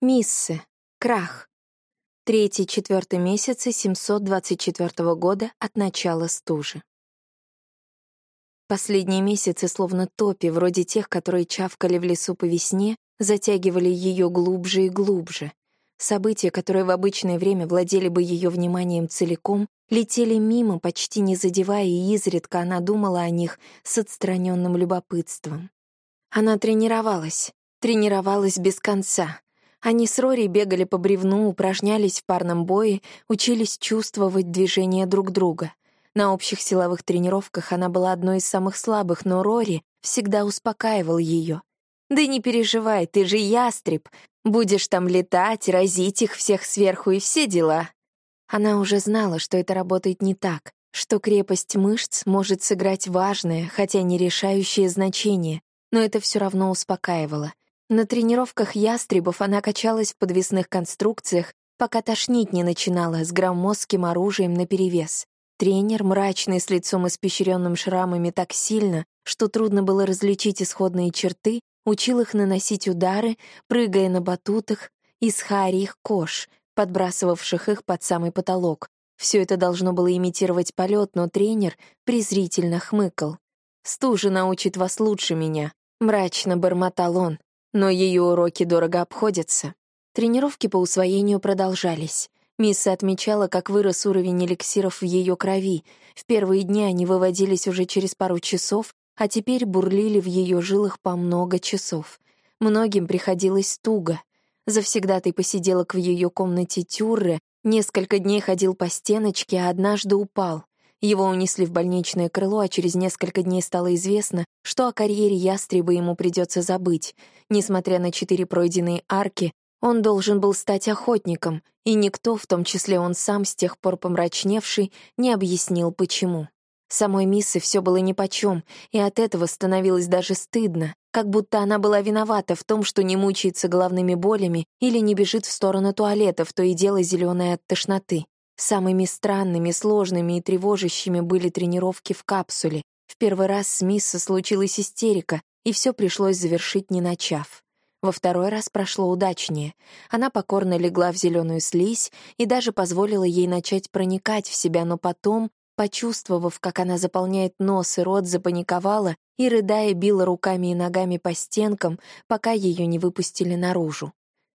Миссы. Крах. Третий-четвертый месяцы 724 года от начала стужи. Последние месяцы, словно топи, вроде тех, которые чавкали в лесу по весне, затягивали ее глубже и глубже. События, которые в обычное время владели бы ее вниманием целиком, летели мимо, почти не задевая, и изредка она думала о них с отстраненным любопытством. Она тренировалась, тренировалась без конца, они с Рори бегали по бревну, упражнялись в парном бое, учились чувствовать движения друг друга. На общих силовых тренировках она была одной из самых слабых, но Рори всегда успокаивал ее. «Да не переживай, ты же ястреб. Будешь там летать, разить их всех сверху и все дела». Она уже знала, что это работает не так, что крепость мышц может сыграть важное, хотя не решающее значение, но это все равно успокаивало. На тренировках ястребов она качалась в подвесных конструкциях, пока тошнить не начинала с громоздким оружием наперевес. Тренер, мрачный с лицом испещренным шрамами так сильно, что трудно было различить исходные черты, учил их наносить удары, прыгая на батутах из харих кош, подбрасывавших их под самый потолок. Все это должно было имитировать полет, но тренер презрительно хмыкал. «Стужа научит вас лучше меня», — мрачно бормотал он. Но ее уроки дорого обходятся. Тренировки по усвоению продолжались. Мисса отмечала, как вырос уровень эликсиров в ее крови. В первые дни они выводились уже через пару часов, а теперь бурлили в ее жилах по много часов. Многим приходилось туго. Завсегдатый посиделок в ее комнате Тюрре несколько дней ходил по стеночке, а однажды упал. Его унесли в больничное крыло, а через несколько дней стало известно, что о карьере ястреба ему придется забыть. Несмотря на четыре пройденные арки, он должен был стать охотником, и никто, в том числе он сам, с тех пор помрачневший, не объяснил, почему. Самой Миссе все было нипочем, и от этого становилось даже стыдно, как будто она была виновата в том, что не мучается головными болями или не бежит в сторону туалета, в то и дело зеленое от тошноты. Самыми странными, сложными и тревожащими были тренировки в капсуле. В первый раз с Мисса случилась истерика, и все пришлось завершить не начав. Во второй раз прошло удачнее. Она покорно легла в зеленую слизь и даже позволила ей начать проникать в себя, но потом, почувствовав, как она заполняет нос и рот, запаниковала и, рыдая, била руками и ногами по стенкам, пока ее не выпустили наружу.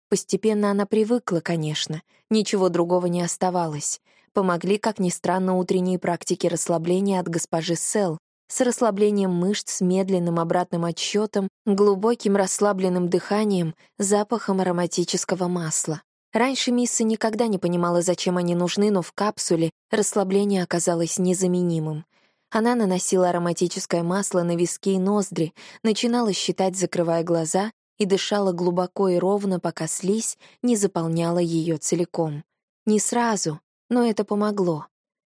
Постепенно она привыкла, конечно, ничего другого не оставалось. Помогли, как ни странно, утренние практики расслабления от госпожи Сел, с расслаблением мышц, с медленным обратным отсчетом, глубоким расслабленным дыханием, запахом ароматического масла. Раньше Мисса никогда не понимала, зачем они нужны, но в капсуле расслабление оказалось незаменимым. Она наносила ароматическое масло на виски и ноздри, начинала считать, закрывая глаза, и дышала глубоко и ровно, пока слизь не заполняла ее целиком. Не сразу, но это помогло.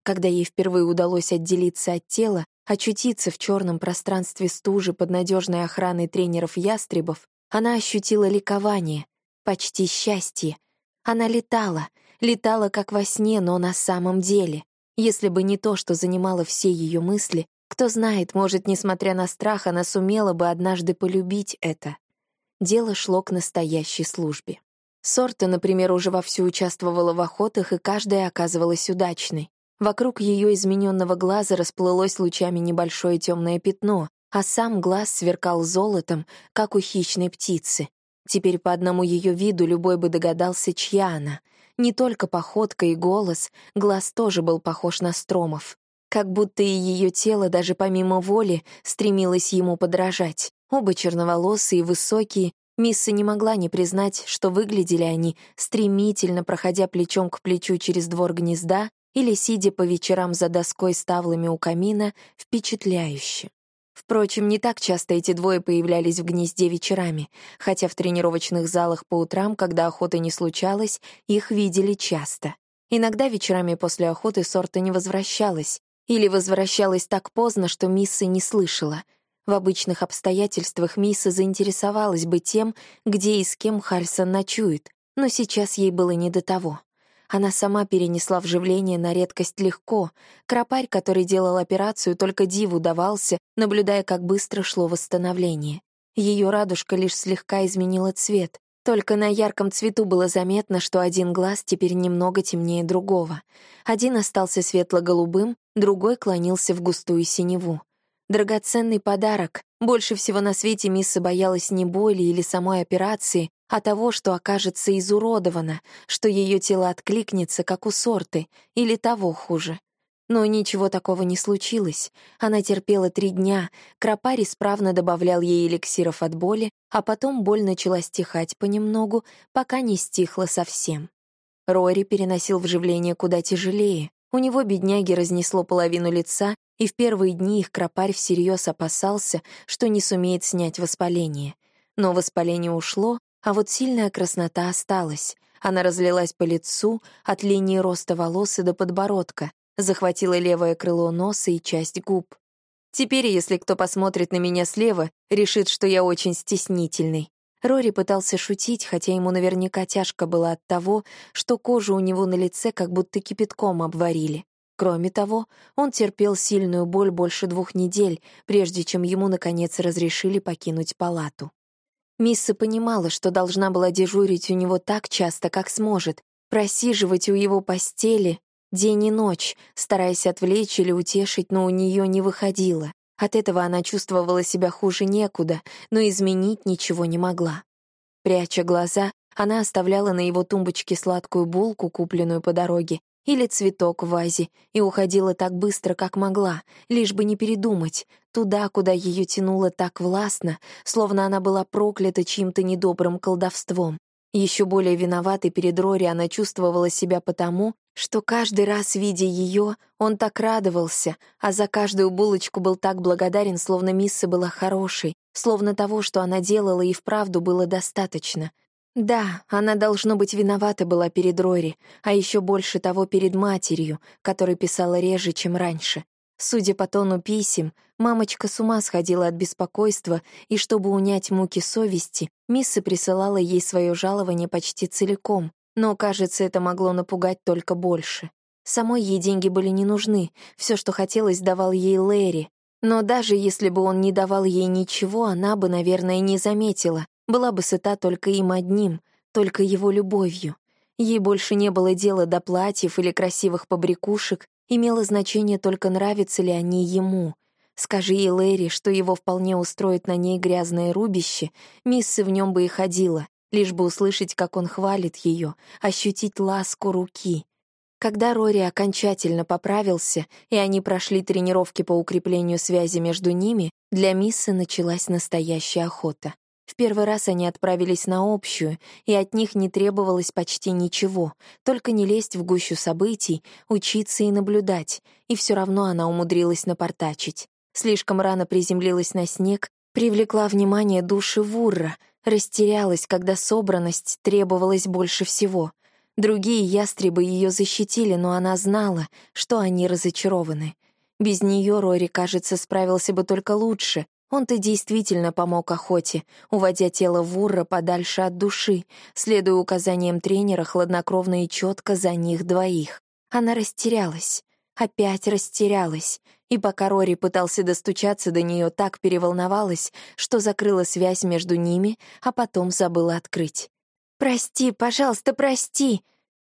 Когда ей впервые удалось отделиться от тела, очутиться в черном пространстве стужи под надежной охраной тренеров-ястребов, она ощутила ликование, почти счастье. Она летала, летала как во сне, но на самом деле. Если бы не то, что занимало все ее мысли, кто знает, может, несмотря на страх, она сумела бы однажды полюбить это дело шло к настоящей службе. Сорта, например, уже вовсю участвовала в охотах, и каждая оказывалась удачной. Вокруг ее измененного глаза расплылось лучами небольшое темное пятно, а сам глаз сверкал золотом, как у хищной птицы. Теперь по одному ее виду любой бы догадался, чья она. Не только походка и голос, глаз тоже был похож на стромов. Как будто и ее тело, даже помимо воли, стремилось ему подражать. Оба черноволосые и высокие, Мисса не могла не признать, что выглядели они, стремительно проходя плечом к плечу через двор гнезда или сидя по вечерам за доской с тавлами у камина, впечатляюще. Впрочем, не так часто эти двое появлялись в гнезде вечерами, хотя в тренировочных залах по утрам, когда охота не случалась, их видели часто. Иногда вечерами после охоты сорта не возвращалась, или возвращалась так поздно, что Мисса не слышала — в обычных обстоятельствах Мисса заинтересовалась бы тем, где и с кем Хальсон ночует, но сейчас ей было не до того. Она сама перенесла вживление на редкость легко. Кропарь, который делал операцию, только диву давался, наблюдая, как быстро шло восстановление. Ее радужка лишь слегка изменила цвет. Только на ярком цвету было заметно, что один глаз теперь немного темнее другого. Один остался светло-голубым, другой клонился в густую синеву. Драгоценный подарок. Больше всего на свете Мисса боялась не боли или самой операции, а того, что окажется изуродована, что ее тело откликнется, как у сорты, или того хуже. Но ничего такого не случилось. Она терпела три дня, Кропарь исправно добавлял ей эликсиров от боли, а потом боль начала стихать понемногу, пока не стихла совсем. Рори переносил вживление куда тяжелее. У него, бедняги, разнесло половину лица, и в первые дни их Кропарь всерьез опасался, что не сумеет снять воспаление. Но воспаление ушло, а вот сильная краснота осталась. Она разлилась по лицу, от линии роста волос и до подбородка, захватила левое крыло носа и часть губ. Теперь, если кто посмотрит на меня слева, решит, что я очень стеснительный. Рори пытался шутить, хотя ему наверняка тяжко было от того, что кожу у него на лице как будто кипятком обварили. Кроме того, он терпел сильную боль больше двух недель, прежде чем ему, наконец, разрешили покинуть палату. Мисса понимала, что должна была дежурить у него так часто, как сможет, просиживать у его постели, День и ночь, стараясь отвлечь или утешить, но у нее не выходило. От этого она чувствовала себя хуже некуда, но изменить ничего не могла. Пряча глаза, она оставляла на его тумбочке сладкую булку, купленную по дороге, или цветок в вазе, и уходила так быстро, как могла, лишь бы не передумать, туда, куда ее тянуло так властно, словно она была проклята чьим-то недобрым колдовством. Еще более виноватой перед Рори она чувствовала себя потому, что каждый раз, видя ее, он так радовался, а за каждую булочку был так благодарен, словно Мисса была хорошей, словно того, что она делала, и вправду было достаточно. Да, она, должно быть, виновата была перед Рори, а еще больше того перед матерью, которая писала реже, чем раньше. Судя по тону писем, мамочка с ума сходила от беспокойства, и чтобы унять муки совести, Мисса присылала ей свое жалование почти целиком, но, кажется, это могло напугать только больше. Самой ей деньги были не нужны, все, что хотелось, давал ей Лэри. Но даже если бы он не давал ей ничего, она бы, наверное, не заметила, была бы сыта только им одним, только его любовью. Ей больше не было дела до платьев или красивых побрякушек, имело значение только нравятся ли они ему. Скажи ей Лэри, что его вполне устроит на ней грязное рубище, Миссы в нем бы и ходила, лишь бы услышать, как он хвалит ее, ощутить ласку руки. Когда Рори окончательно поправился, и они прошли тренировки по укреплению связи между ними, для Миссы началась настоящая охота. В первый раз они отправились на общую, и от них не требовалось почти ничего, только не лезть в гущу событий, учиться и наблюдать, и все равно она умудрилась напортачить. Слишком рано приземлилась на снег, привлекла внимание души Вурра, растерялась, когда собранность требовалась больше всего. Другие ястребы ее защитили, но она знала, что они разочарованы. Без нее Рори, кажется, справился бы только лучше, он-то действительно помог охоте, уводя тело Вурра подальше от души, следуя указаниям тренера хладнокровно и четко за них двоих. Она растерялась, опять растерялась, и пока Рори пытался достучаться до нее, так переволновалась, что закрыла связь между ними, а потом забыла открыть. «Прости, пожалуйста, прости!»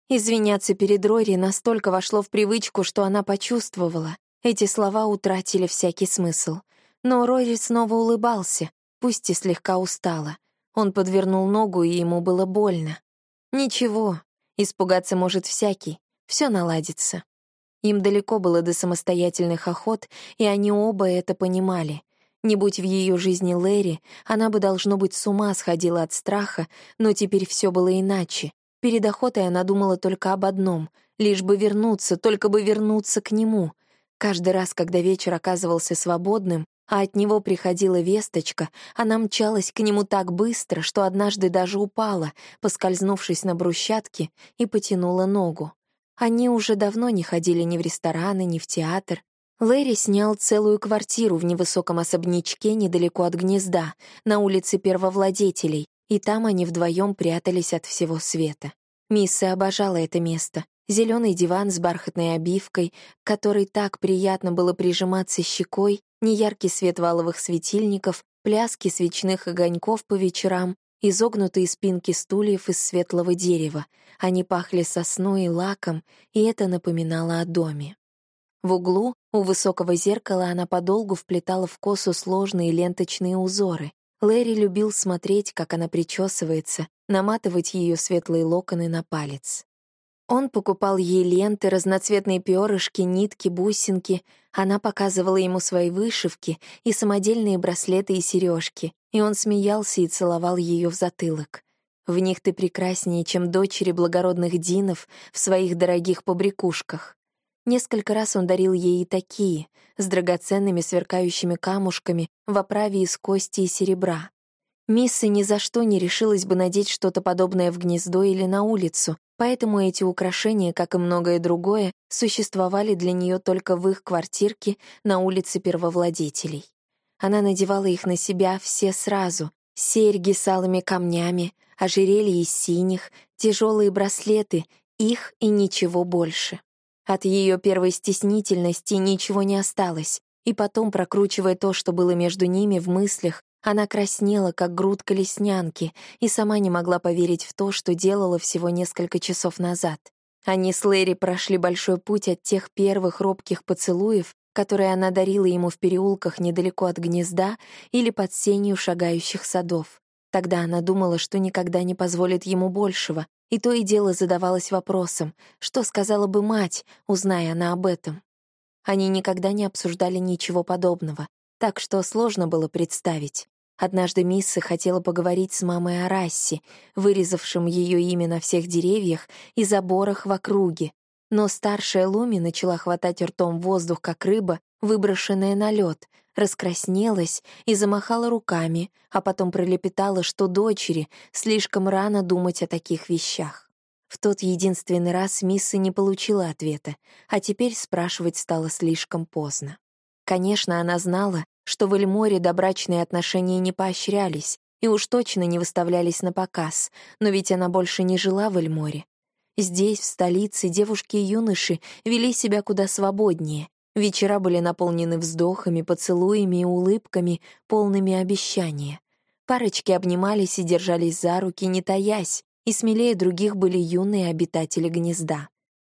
Извиняться перед Рори настолько вошло в привычку, что она почувствовала. Эти слова утратили всякий смысл — но Рори снова улыбался, пусть и слегка устало. Он подвернул ногу, и ему было больно. Ничего, испугаться может всякий, все наладится. Им далеко было до самостоятельных охот, и они оба это понимали. Не будь в ее жизни Лэри, она бы, должно быть, с ума сходила от страха, но теперь все было иначе. Перед охотой она думала только об одном — лишь бы вернуться, только бы вернуться к нему. Каждый раз, когда вечер оказывался свободным, а от него приходила весточка, она мчалась к нему так быстро, что однажды даже упала, поскользнувшись на брусчатке, и потянула ногу. Они уже давно не ходили ни в рестораны, ни в театр. Лэри снял целую квартиру в невысоком особнячке недалеко от гнезда, на улице первовладетелей, и там они вдвоем прятались от всего света. Мисса обожала это место. Зеленый диван с бархатной обивкой, к которой так приятно было прижиматься щекой, неяркий свет валовых светильников, пляски свечных огоньков по вечерам изогнутые спинки стульев из светлого дерева. Они пахли сосной и лаком, и это напоминало о доме. В углу, у высокого зеркала, она подолгу вплетала в косу сложные ленточные узоры. Лэри любил смотреть, как она причесывается, наматывать ее светлые локоны на палец. Он покупал ей ленты, разноцветные перышки, нитки, бусинки. Она показывала ему свои вышивки и самодельные браслеты и сережки, и он смеялся и целовал ее в затылок. В них ты прекраснее, чем дочери благородных динов в своих дорогих побрякушках. Несколько раз он дарил ей и такие, с драгоценными сверкающими камушками в оправе из кости и серебра. Мисса ни за что не решилась бы надеть что-то подобное в гнездо или на улицу, поэтому эти украшения, как и многое другое, существовали для нее только в их квартирке на улице первовладетелей. Она надевала их на себя все сразу, серьги с алыми камнями, ожерелья из синих, тяжелые браслеты, их и ничего больше. От ее первой стеснительности ничего не осталось, и потом, прокручивая то, что было между ними в мыслях, она краснела, как грудка леснянки, и сама не могла поверить в то, что делала всего несколько часов назад. Они с Лэри прошли большой путь от тех первых робких поцелуев, которые она дарила ему в переулках недалеко от гнезда или под сенью шагающих садов. Тогда она думала, что никогда не позволит ему большего, и то и дело задавалась вопросом, что сказала бы мать, узная она об этом. Они никогда не обсуждали ничего подобного, так что сложно было представить. Однажды Мисса хотела поговорить с мамой о Рассе, вырезавшем ее имя на всех деревьях и заборах в округе, но старшая Луми начала хватать ртом воздух, как рыба, выброшенная на лед, раскраснелась и замахала руками, а потом пролепетала, что дочери слишком рано думать о таких вещах. В тот единственный раз Мисса не получила ответа, а теперь спрашивать стало слишком поздно. Конечно, она знала, что в Эльморе добрачные отношения не поощрялись и уж точно не выставлялись на показ, но ведь она больше не жила в Эльморе. Здесь, в столице, девушки и юноши вели себя куда свободнее, Вечера были наполнены вздохами, поцелуями и улыбками, полными обещания. Парочки обнимались и держались за руки, не таясь, и смелее других были юные обитатели гнезда.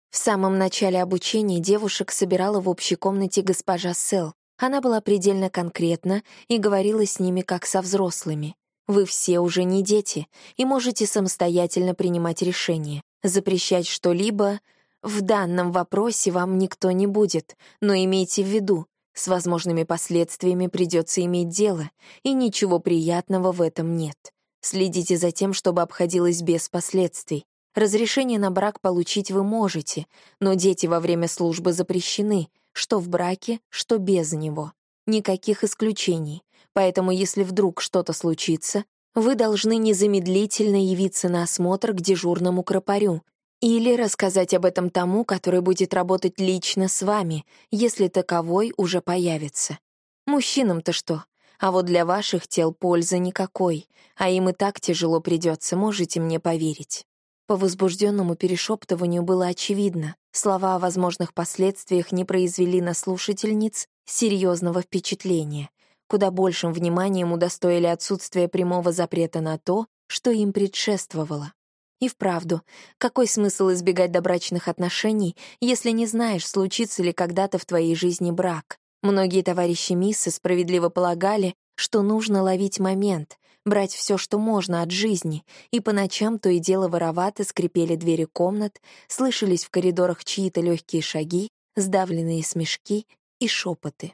В самом начале обучения девушек собирала в общей комнате госпожа Сел. Она была предельно конкретна и говорила с ними как со взрослыми. Вы все уже не дети и можете самостоятельно принимать решения, запрещать что-либо в данном вопросе вам никто не будет, но имейте в виду, с возможными последствиями придется иметь дело, и ничего приятного в этом нет. Следите за тем, чтобы обходилось без последствий. Разрешение на брак получить вы можете, но дети во время службы запрещены, что в браке, что без него. Никаких исключений. Поэтому если вдруг что-то случится, вы должны незамедлительно явиться на осмотр к дежурному кропарю, или рассказать об этом тому, который будет работать лично с вами, если таковой уже появится. Мужчинам-то что? А вот для ваших тел пользы никакой, а им и так тяжело придется, можете мне поверить. По возбужденному перешептыванию было очевидно, слова о возможных последствиях не произвели на слушательниц серьезного впечатления. Куда большим вниманием удостоили отсутствие прямого запрета на то, что им предшествовало. И вправду, какой смысл избегать добрачных отношений, если не знаешь, случится ли когда-то в твоей жизни брак? Многие товарищи Миссы справедливо полагали, что нужно ловить момент, брать все, что можно от жизни, и по ночам то и дело воровато скрипели двери комнат, слышались в коридорах чьи-то легкие шаги, сдавленные смешки и шепоты.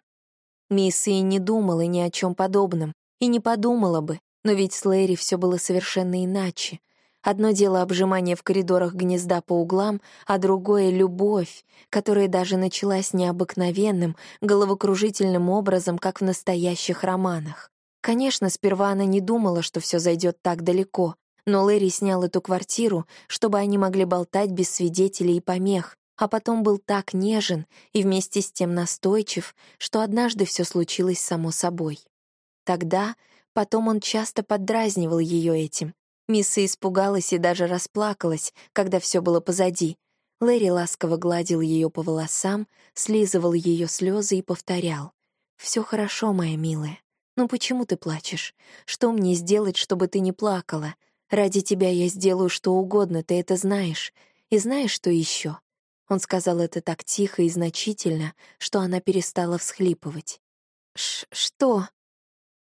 Мисса и не думала ни о чем подобном, и не подумала бы, но ведь с Лэри все было совершенно иначе — Одно дело обжимание в коридорах гнезда по углам, а другое — любовь, которая даже началась необыкновенным, головокружительным образом, как в настоящих романах. Конечно, сперва она не думала, что все зайдет так далеко, но Лэри снял эту квартиру, чтобы они могли болтать без свидетелей и помех, а потом был так нежен и вместе с тем настойчив, что однажды все случилось само собой. Тогда, потом он часто поддразнивал ее этим, Мисса испугалась и даже расплакалась, когда все было позади. Лэри ласково гладил ее по волосам, слизывал ее слезы и повторял. «Все хорошо, моя милая, «Ну почему ты плачешь? Что мне сделать, чтобы ты не плакала? Ради тебя я сделаю что угодно, ты это знаешь. И знаешь, что еще? Он сказал это так тихо и значительно, что она перестала всхлипывать. Ш «Что?»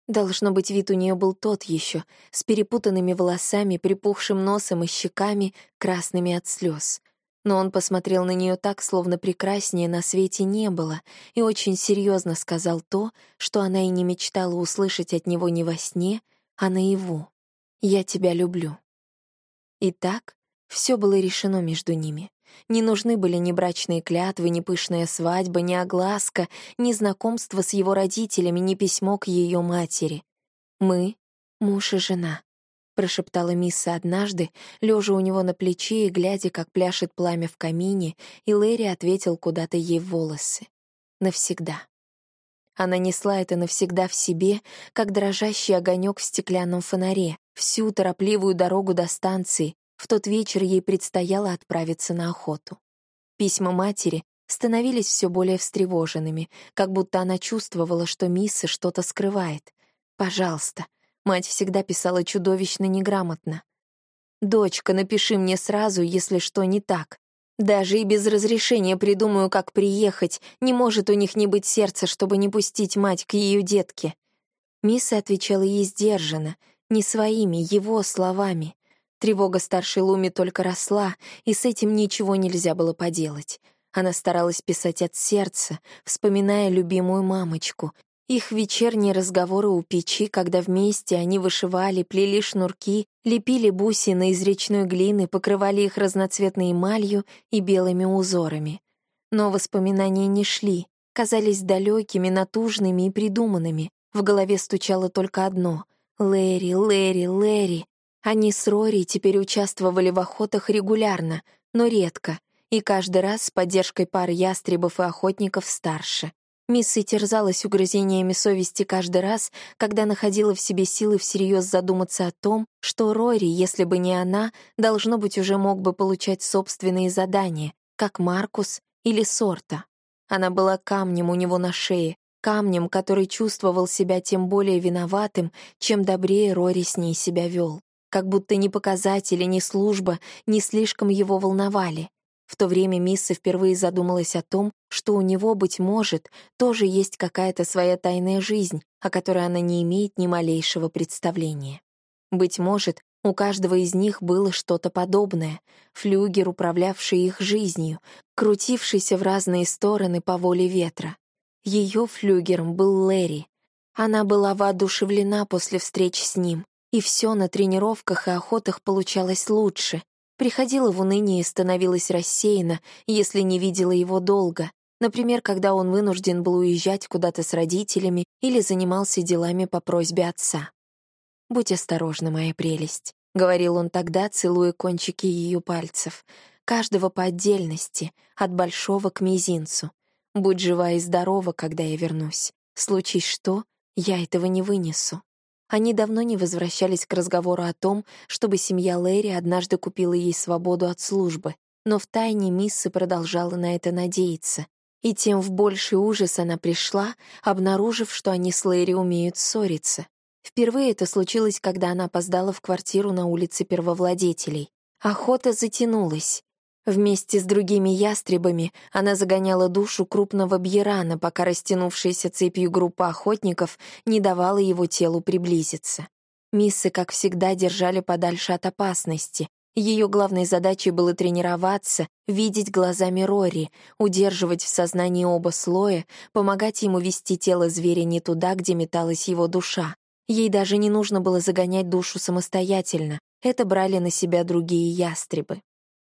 Должно быть, вид у нее был тот еще, с перепутанными волосами, припухшим носом и щеками, красными от слез. Но он посмотрел на нее так, словно прекраснее на свете не было, и очень серьезно сказал то, что она и не мечтала услышать от него не во сне, а наяву. «Я тебя люблю». И так все было решено между ними. Не нужны были ни брачные клятвы, ни пышная свадьба, ни огласка, ни знакомство с его родителями, ни письмо к ее матери. «Мы — муж и жена», — прошептала Мисса однажды, лежа у него на плече и глядя, как пляшет пламя в камине, и Лэри ответил куда-то ей в волосы. «Навсегда». Она несла это навсегда в себе, как дрожащий огонек в стеклянном фонаре, всю торопливую дорогу до станции, в тот вечер ей предстояло отправиться на охоту. Письма матери становились все более встревоженными, как будто она чувствовала, что Мисса что-то скрывает. «Пожалуйста». Мать всегда писала чудовищно неграмотно. «Дочка, напиши мне сразу, если что не так. Даже и без разрешения придумаю, как приехать. Не может у них не быть сердца, чтобы не пустить мать к ее детке». Мисса отвечала ей сдержанно, не своими, его словами. Тревога старшей Луми только росла, и с этим ничего нельзя было поделать. Она старалась писать от сердца, вспоминая любимую мамочку, их вечерние разговоры у печи, когда вместе они вышивали, плели шнурки, лепили бусины из речной глины, покрывали их разноцветной эмалью и белыми узорами. Но воспоминания не шли, казались далекими, натужными и придуманными. В голове стучало только одно — «Лэри, Лэри, Лэри». Они с Рори теперь участвовали в охотах регулярно, но редко, и каждый раз с поддержкой пары ястребов и охотников старше. Мисс терзалась угрызениями совести каждый раз, когда находила в себе силы всерьез задуматься о том, что Рори, если бы не она, должно быть, уже мог бы получать собственные задания, как Маркус или Сорта. Она была камнем у него на шее, камнем, который чувствовал себя тем более виноватым, чем добрее Рори с ней себя вел как будто ни показатели, ни служба не слишком его волновали. В то время Мисса впервые задумалась о том, что у него, быть может, тоже есть какая-то своя тайная жизнь, о которой она не имеет ни малейшего представления. Быть может, у каждого из них было что-то подобное, флюгер, управлявший их жизнью, крутившийся в разные стороны по воле ветра. Ее флюгером был Лэри. Она была воодушевлена после встреч с ним, и все на тренировках и охотах получалось лучше. Приходила в уныние и становилась рассеяна, если не видела его долго. Например, когда он вынужден был уезжать куда-то с родителями или занимался делами по просьбе отца. «Будь осторожна, моя прелесть», — говорил он тогда, целуя кончики ее пальцев, каждого по отдельности, от большого к мизинцу. «Будь жива и здорова, когда я вернусь. Случись что, я этого не вынесу». Они давно не возвращались к разговору о том, чтобы семья Лэри однажды купила ей свободу от службы, но втайне Миссы продолжала на это надеяться. И тем в больший ужас она пришла, обнаружив, что они с Лэри умеют ссориться. Впервые это случилось, когда она опоздала в квартиру на улице первовладетелей. Охота затянулась. Вместе с другими ястребами она загоняла душу крупного бьерана, пока растянувшаяся цепью группа охотников не давала его телу приблизиться. Миссы, как всегда, держали подальше от опасности. Ее главной задачей было тренироваться, видеть глазами Рори, удерживать в сознании оба слоя, помогать ему вести тело зверя не туда, где металась его душа. Ей даже не нужно было загонять душу самостоятельно, это брали на себя другие ястребы.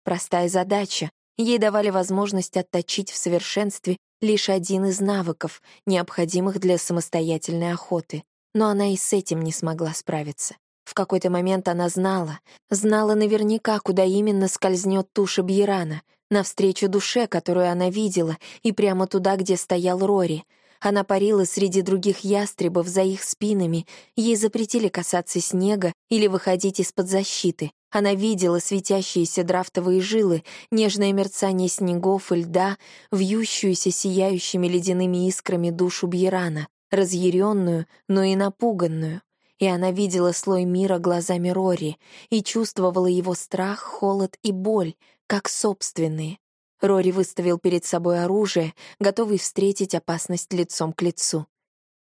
Простая задача. Ей давали возможность отточить в совершенстве лишь один из навыков, необходимых для самостоятельной охоты. Но она и с этим не смогла справиться. В какой-то момент она знала, знала наверняка, куда именно скользнет туша Бьерана, навстречу душе, которую она видела, и прямо туда, где стоял Рори. Она парила среди других ястребов за их спинами, ей запретили касаться снега или выходить из-под защиты. Она видела светящиеся драфтовые жилы, нежное мерцание снегов и льда, вьющуюся сияющими ледяными искрами душу Бьерана. разъяренную, но и напуганную. И она видела слой мира глазами Рори и чувствовала его страх, холод и боль, как собственные. Рори выставил перед собой оружие, готовый встретить опасность лицом к лицу.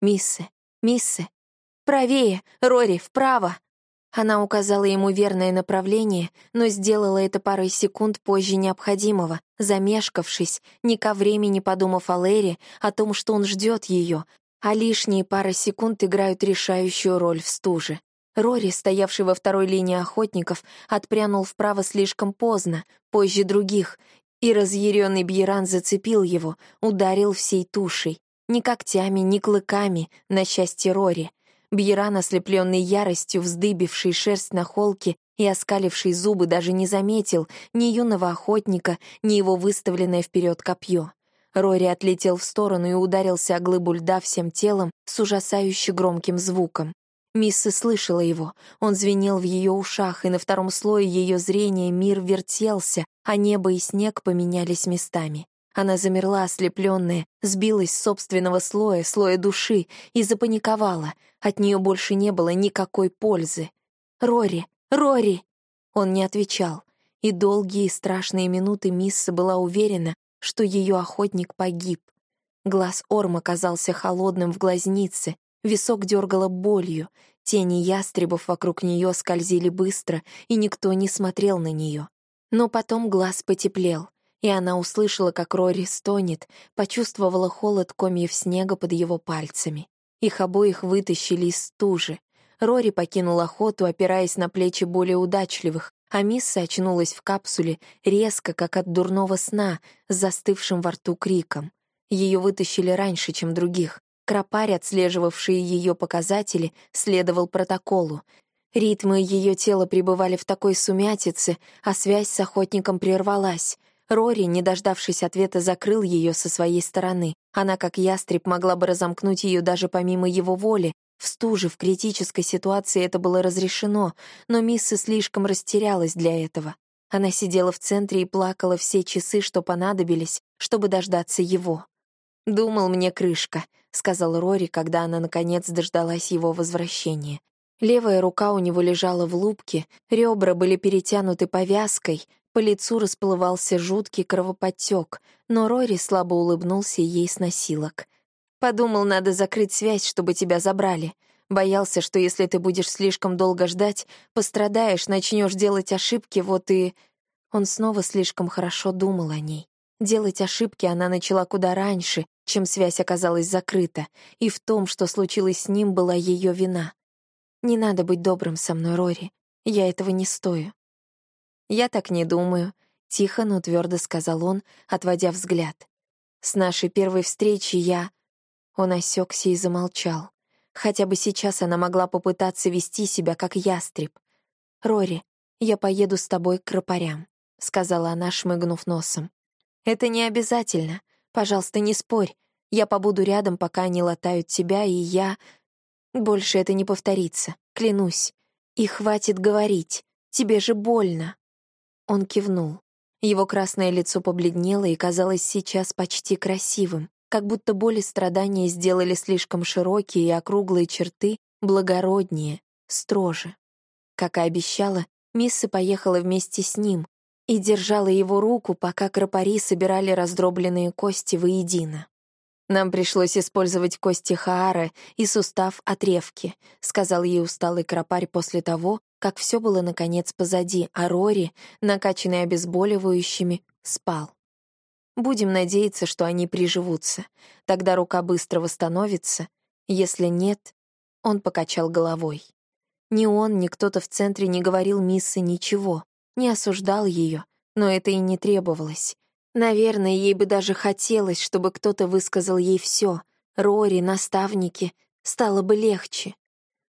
«Миссе, миссе! Правее! Рори, вправо!» Она указала ему верное направление, но сделала это парой секунд позже необходимого, замешкавшись, ни ко времени подумав о Лэре, о том, что он ждет ее, а лишние пара секунд играют решающую роль в стуже. Рори, стоявший во второй линии охотников, отпрянул вправо слишком поздно, позже других, и разъяренный Бьеран зацепил его, ударил всей тушей. Ни когтями, ни клыками, на счастье Рори — Бьеран, ослепленный яростью, вздыбивший шерсть на холке и оскаливший зубы, даже не заметил ни юного охотника, ни его выставленное вперед копье. Рори отлетел в сторону и ударился о глыбу льда всем телом с ужасающе громким звуком. Миссы слышала его, он звенел в ее ушах, и на втором слое ее зрения мир вертелся, а небо и снег поменялись местами. Она замерла, ослепленная, сбилась с собственного слоя, слоя души, и запаниковала. От нее больше не было никакой пользы. «Рори! Рори!» Он не отвечал, и долгие страшные минуты Мисса была уверена, что ее охотник погиб. Глаз Орма казался холодным в глазнице, висок дергало болью, тени ястребов вокруг нее скользили быстро, и никто не смотрел на нее. Но потом глаз потеплел, и она услышала, как Рори стонет, почувствовала холод комьев снега под его пальцами. Их обоих вытащили из стужи. Рори покинул охоту, опираясь на плечи более удачливых, а Мисса очнулась в капсуле, резко, как от дурного сна, с застывшим во рту криком. Ее вытащили раньше, чем других. Кропарь, отслеживавший ее показатели, следовал протоколу. Ритмы ее тела пребывали в такой сумятице, а связь с охотником прервалась. Рори, не дождавшись ответа, закрыл ее со своей стороны. Она, как ястреб, могла бы разомкнуть ее даже помимо его воли. В стуже, в критической ситуации это было разрешено, но Мисса слишком растерялась для этого. Она сидела в центре и плакала все часы, что понадобились, чтобы дождаться его. «Думал мне крышка», — сказал Рори, когда она, наконец, дождалась его возвращения. Левая рука у него лежала в лупке, ребра были перетянуты повязкой, по лицу расплывался жуткий кровоподтек, но Рори слабо улыбнулся ей с носилок. «Подумал, надо закрыть связь, чтобы тебя забрали. Боялся, что если ты будешь слишком долго ждать, пострадаешь, начнешь делать ошибки, вот и...» Он снова слишком хорошо думал о ней. Делать ошибки она начала куда раньше, чем связь оказалась закрыта, и в том, что случилось с ним, была ее вина. «Не надо быть добрым со мной, Рори. Я этого не стою. «Я так не думаю», — тихо, но твердо сказал он, отводя взгляд. «С нашей первой встречи я...» Он осекся и замолчал. Хотя бы сейчас она могла попытаться вести себя как ястреб. «Рори, я поеду с тобой к кропарям», — сказала она, шмыгнув носом. «Это не обязательно. Пожалуйста, не спорь. Я побуду рядом, пока они латают тебя, и я... Больше это не повторится, клянусь. И хватит говорить. Тебе же больно». Он кивнул. Его красное лицо побледнело и казалось сейчас почти красивым, как будто боль и страдания сделали слишком широкие и округлые черты благороднее, строже. Как и обещала, Мисса поехала вместе с ним и держала его руку, пока кропари собирали раздробленные кости воедино. «Нам пришлось использовать кости Хаара и сустав отревки», — сказал ей усталый кропарь после того, как все было наконец позади, а Рори, накачанный обезболивающими, спал. Будем надеяться, что они приживутся. Тогда рука быстро восстановится. Если нет, он покачал головой. Ни он, ни кто-то в центре не говорил Миссе ничего, не осуждал ее, но это и не требовалось. Наверное, ей бы даже хотелось, чтобы кто-то высказал ей все. Рори, наставники, стало бы легче.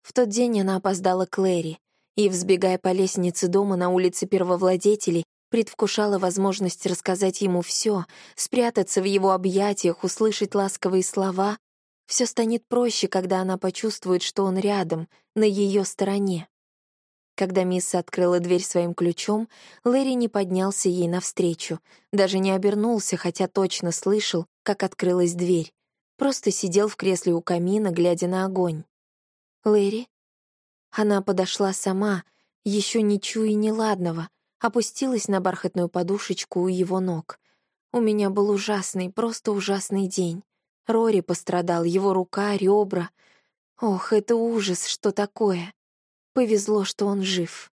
В тот день она опоздала к Лэри и, взбегая по лестнице дома на улице первовладетелей, предвкушала возможность рассказать ему все, спрятаться в его объятиях, услышать ласковые слова. Все станет проще, когда она почувствует, что он рядом, на ее стороне. Когда Мисса открыла дверь своим ключом, Лэри не поднялся ей навстречу, даже не обернулся, хотя точно слышал, как открылась дверь. просто сидел в кресле у камина, глядя на огонь. «Лэри?» Она подошла сама, еще не чуя неладного, опустилась на бархатную подушечку у его ног. У меня был ужасный, просто ужасный день. Рори пострадал, его рука, ребра. Ох, это ужас, что такое. Повезло, что он жив.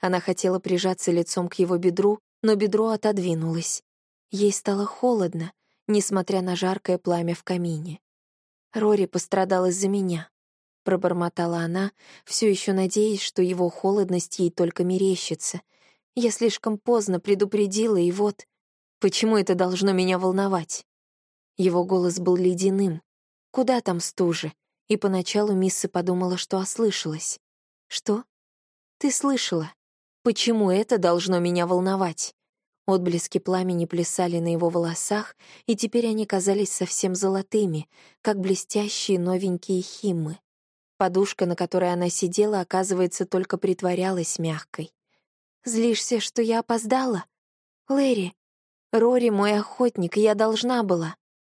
Она хотела прижаться лицом к его бедру, но бедро отодвинулось. Ей стало холодно, несмотря на жаркое пламя в камине. Рори пострадал из-за меня. Пробормотала она, все еще надеясь, что его холодность ей только мерещится. Я слишком поздно предупредила, и вот... Почему это должно меня волновать? Его голос был ледяным. Куда там стужи? И поначалу Мисса подумала, что ослышалась. Что? Ты слышала? Почему это должно меня волновать? Отблески пламени плясали на его волосах, и теперь они казались совсем золотыми, как блестящие новенькие химмы. Подушка, на которой она сидела, оказывается, только притворялась мягкой. «Злишься, что я опоздала? Лэри, Рори мой охотник, я должна была».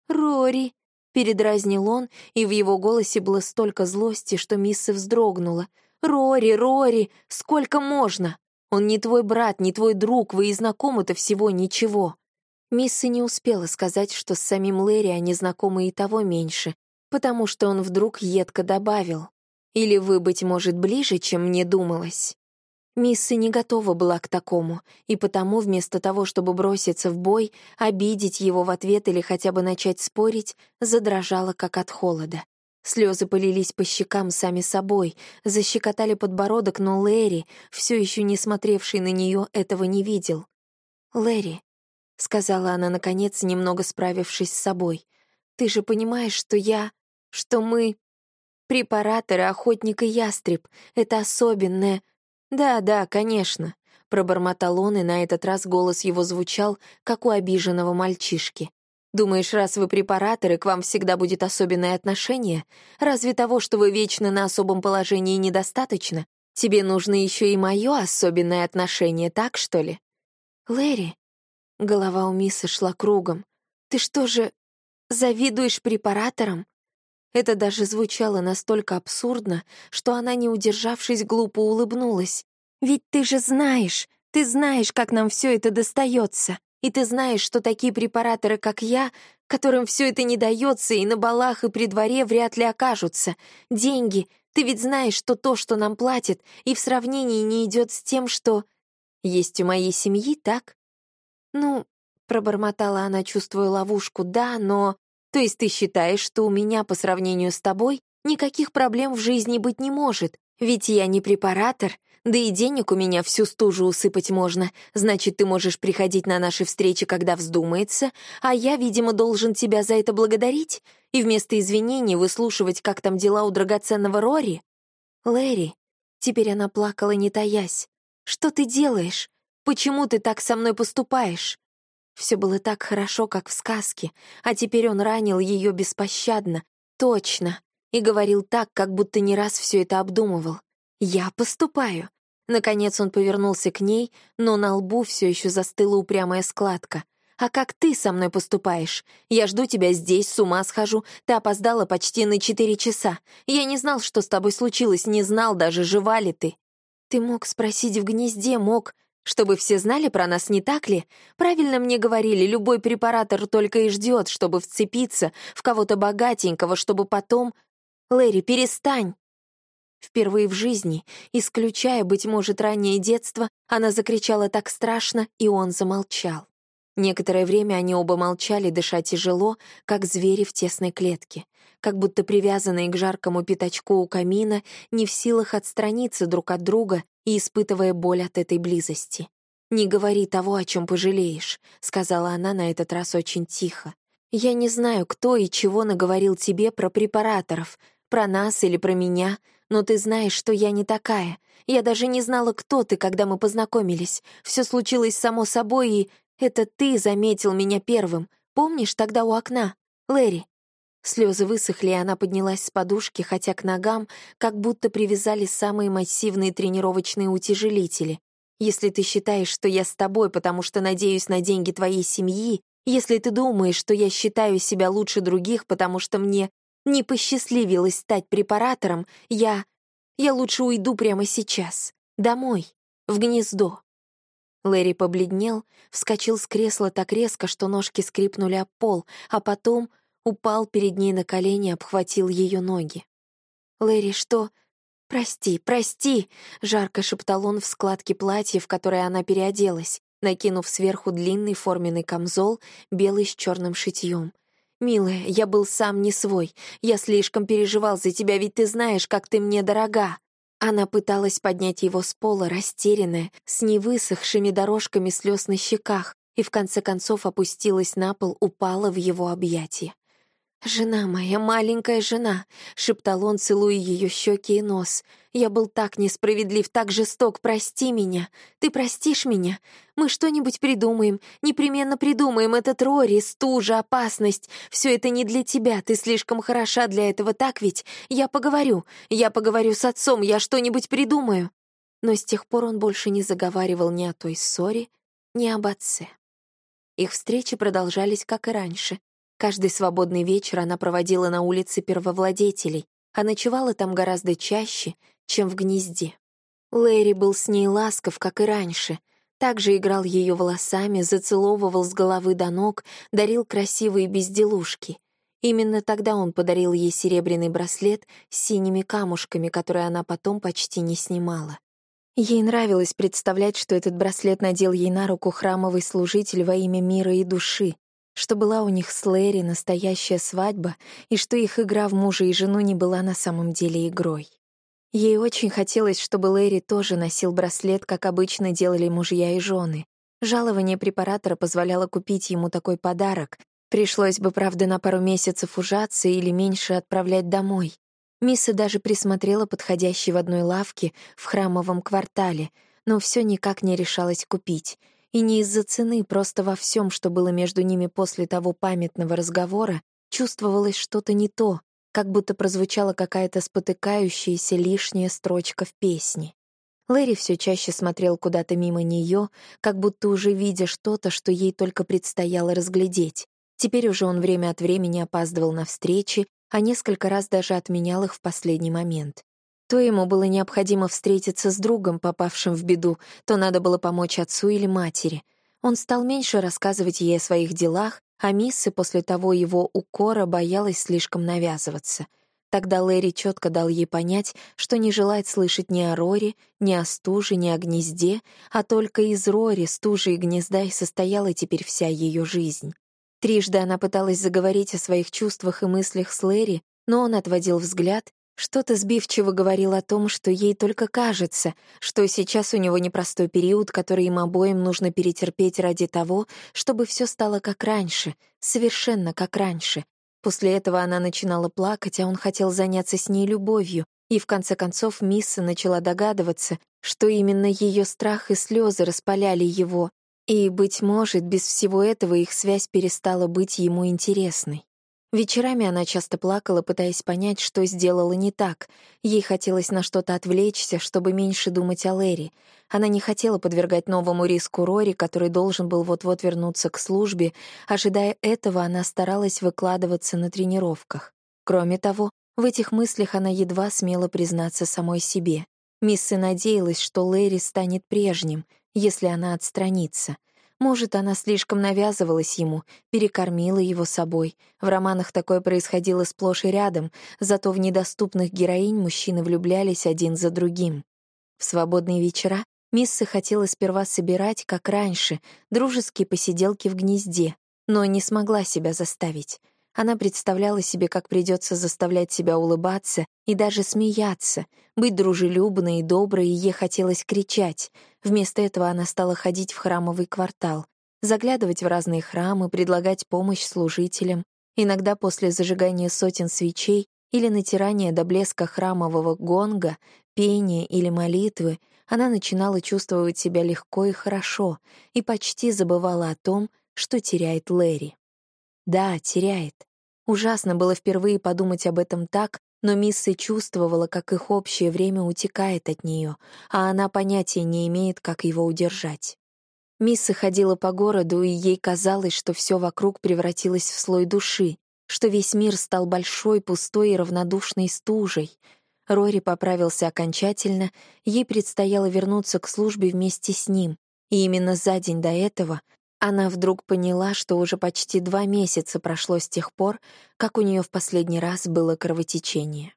«Рори!» — передразнил он, и в его голосе было столько злости, что Мисса вздрогнула. «Рори, Рори, сколько можно? Он не твой брат, не твой друг, вы и знакомы-то всего ничего». Мисса не успела сказать, что с самим Лэри они знакомы и того меньше, потому что он вдруг едко добавил. «Или вы, быть может, ближе, чем мне думалось?» Мисса не готова была к такому, и потому вместо того, чтобы броситься в бой, обидеть его в ответ или хотя бы начать спорить, задрожала как от холода. Слезы полились по щекам сами собой, защекотали подбородок, но Лэри, все еще не смотревший на нее, этого не видел. «Лэри», — сказала она, наконец, немного справившись с собой, «ты же понимаешь, что я... что мы... Препараторы, охотник и ястреб — это особенное...» «Да, да, конечно», — пробормотал он, и на этот раз голос его звучал, как у обиженного мальчишки. Думаешь, раз вы препараторы, к вам всегда будет особенное отношение? Разве того, что вы вечно на особом положении, недостаточно? Тебе нужно еще и мое особенное отношение, так что ли? Лэри, голова у Миссы шла кругом. Ты что же, завидуешь препараторам? Это даже звучало настолько абсурдно, что она, не удержавшись, глупо улыбнулась. «Ведь ты же знаешь, ты знаешь, как нам все это достается. И ты знаешь, что такие препараторы, как я, которым все это не дается и на балах, и при дворе вряд ли окажутся. Деньги, ты ведь знаешь, что то, что нам платят, и в сравнении не идет с тем, что есть у моей семьи, так? Ну, пробормотала она, чувствуя ловушку, да, но... То есть ты считаешь, что у меня по сравнению с тобой никаких проблем в жизни быть не может, ведь я не препаратор, да и денег у меня всю стужу усыпать можно. Значит, ты можешь приходить на наши встречи, когда вздумается, а я, видимо, должен тебя за это благодарить и вместо извинений выслушивать, как там дела у драгоценного Рори. Лэри, теперь она плакала, не таясь. Что ты делаешь? Почему ты так со мной поступаешь? Все было так хорошо, как в сказке, а теперь он ранил ее беспощадно, точно, и говорил так, как будто не раз все это обдумывал. «Я поступаю». Наконец он повернулся к ней, но на лбу все еще застыла упрямая складка. «А как ты со мной поступаешь? Я жду тебя здесь, с ума схожу. Ты опоздала почти на четыре часа. Я не знал, что с тобой случилось, не знал даже, жива ли ты». «Ты мог спросить в гнезде, мог. Чтобы все знали про нас, не так ли? Правильно мне говорили, любой препаратор только и ждет, чтобы вцепиться в кого-то богатенького, чтобы потом... Лэри, перестань!» Впервые в жизни, исключая, быть может, раннее детство, она закричала так страшно, и он замолчал. Некоторое время они оба молчали, дыша тяжело, как звери в тесной клетке, как будто привязанные к жаркому пятачку у камина, не в силах отстраниться друг от друга и испытывая боль от этой близости. «Не говори того, о чем пожалеешь», — сказала она на этот раз очень тихо. «Я не знаю, кто и чего наговорил тебе про препараторов, про нас или про меня, но ты знаешь, что я не такая. Я даже не знала, кто ты, когда мы познакомились. Все случилось само собой, и это ты заметил меня первым. Помнишь тогда у окна? Лэри?» Слезы высохли, и она поднялась с подушки, хотя к ногам как будто привязали самые массивные тренировочные утяжелители. «Если ты считаешь, что я с тобой, потому что надеюсь на деньги твоей семьи, Если ты думаешь, что я считаю себя лучше других, потому что мне не посчастливилось стать препаратором, я... Я лучше уйду прямо сейчас. Домой. В гнездо. Лэри побледнел, вскочил с кресла так резко, что ножки скрипнули об пол, а потом упал перед ней на колени, обхватил ее ноги. «Лэри, что...» «Прости, прости!» — жарко шептал он в складке платья, в которое она переоделась, накинув сверху длинный форменный камзол, белый с черным шитьем. «Милая, я был сам не свой. Я слишком переживал за тебя, ведь ты знаешь, как ты мне дорога». Она пыталась поднять его с пола, растерянная, с невысохшими дорожками слез на щеках, и в конце концов опустилась на пол, упала в его объятия. «Жена моя, маленькая жена», — шептал он, целуя ее щеки и нос. «Я был так несправедлив, так жесток, прости меня. Ты простишь меня? Мы что-нибудь придумаем, непременно придумаем. Этот Рори, стужа, опасность. Все это не для тебя, ты слишком хороша для этого, так ведь? Я поговорю, я поговорю с отцом, я что-нибудь придумаю». Но с тех пор он больше не заговаривал ни о той ссоре, ни об отце. Их встречи продолжались, как и раньше, Каждый свободный вечер она проводила на улице первовладетелей, а ночевала там гораздо чаще, чем в гнезде. Лэри был с ней ласков, как и раньше. Также играл ее волосами, зацеловывал с головы до ног, дарил красивые безделушки. Именно тогда он подарил ей серебряный браслет с синими камушками, которые она потом почти не снимала. Ей нравилось представлять, что этот браслет надел ей на руку храмовый служитель во имя мира и души, что была у них с Лэри настоящая свадьба и что их игра в мужа и жену не была на самом деле игрой. Ей очень хотелось, чтобы Лэри тоже носил браслет, как обычно делали мужья и жены. Жалование препаратора позволяло купить ему такой подарок. Пришлось бы, правда, на пару месяцев ужаться или меньше отправлять домой. Мисса даже присмотрела подходящий в одной лавке в храмовом квартале, но все никак не решалась купить — и не из-за цены, просто во всем, что было между ними после того памятного разговора, чувствовалось что-то не то, как будто прозвучала какая-то спотыкающаяся лишняя строчка в песне. Лэри все чаще смотрел куда-то мимо нее, как будто уже видя что-то, что ей только предстояло разглядеть. Теперь уже он время от времени опаздывал на встречи, а несколько раз даже отменял их в последний момент. То ему было необходимо встретиться с другом, попавшим в беду, то надо было помочь отцу или матери. Он стал меньше рассказывать ей о своих делах, а Миссы после того его укора боялась слишком навязываться. Тогда Лэри четко дал ей понять, что не желает слышать ни о Рори, ни о стуже, ни о гнезде, а только из Рори, стужи и гнезда и состояла теперь вся ее жизнь. Трижды она пыталась заговорить о своих чувствах и мыслях с Лэри, но он отводил взгляд что-то сбивчиво говорил о том, что ей только кажется, что сейчас у него непростой период, который им обоим нужно перетерпеть ради того, чтобы все стало как раньше, совершенно как раньше. После этого она начинала плакать, а он хотел заняться с ней любовью, и в конце концов Мисса начала догадываться, что именно ее страх и слезы распаляли его, и, быть может, без всего этого их связь перестала быть ему интересной. Вечерами она часто плакала, пытаясь понять, что сделала не так. Ей хотелось на что-то отвлечься, чтобы меньше думать о Лэри. Она не хотела подвергать новому риску Рори, который должен был вот-вот вернуться к службе. Ожидая этого, она старалась выкладываться на тренировках. Кроме того, в этих мыслях она едва смела признаться самой себе. Миссы надеялась, что Лэри станет прежним, если она отстранится — может, она слишком навязывалась ему, перекормила его собой. В романах такое происходило сплошь и рядом, зато в недоступных героинь мужчины влюблялись один за другим. В свободные вечера Мисса хотела сперва собирать, как раньше, дружеские посиделки в гнезде, но не смогла себя заставить. Она представляла себе, как придется заставлять себя улыбаться и даже смеяться, быть дружелюбной и доброй, и ей хотелось кричать. Вместо этого она стала ходить в храмовый квартал, заглядывать в разные храмы, предлагать помощь служителям. Иногда после зажигания сотен свечей или натирания до блеска храмового гонга, пения или молитвы, она начинала чувствовать себя легко и хорошо и почти забывала о том, что теряет Лэри. Да, теряет. Ужасно было впервые подумать об этом так, но Мисса чувствовала, как их общее время утекает от нее, а она понятия не имеет, как его удержать. Мисса ходила по городу, и ей казалось, что все вокруг превратилось в слой души, что весь мир стал большой, пустой и равнодушной стужей. Рори поправился окончательно, ей предстояло вернуться к службе вместе с ним, и именно за день до этого она вдруг поняла, что уже почти два месяца прошло с тех пор, как у нее в последний раз было кровотечение.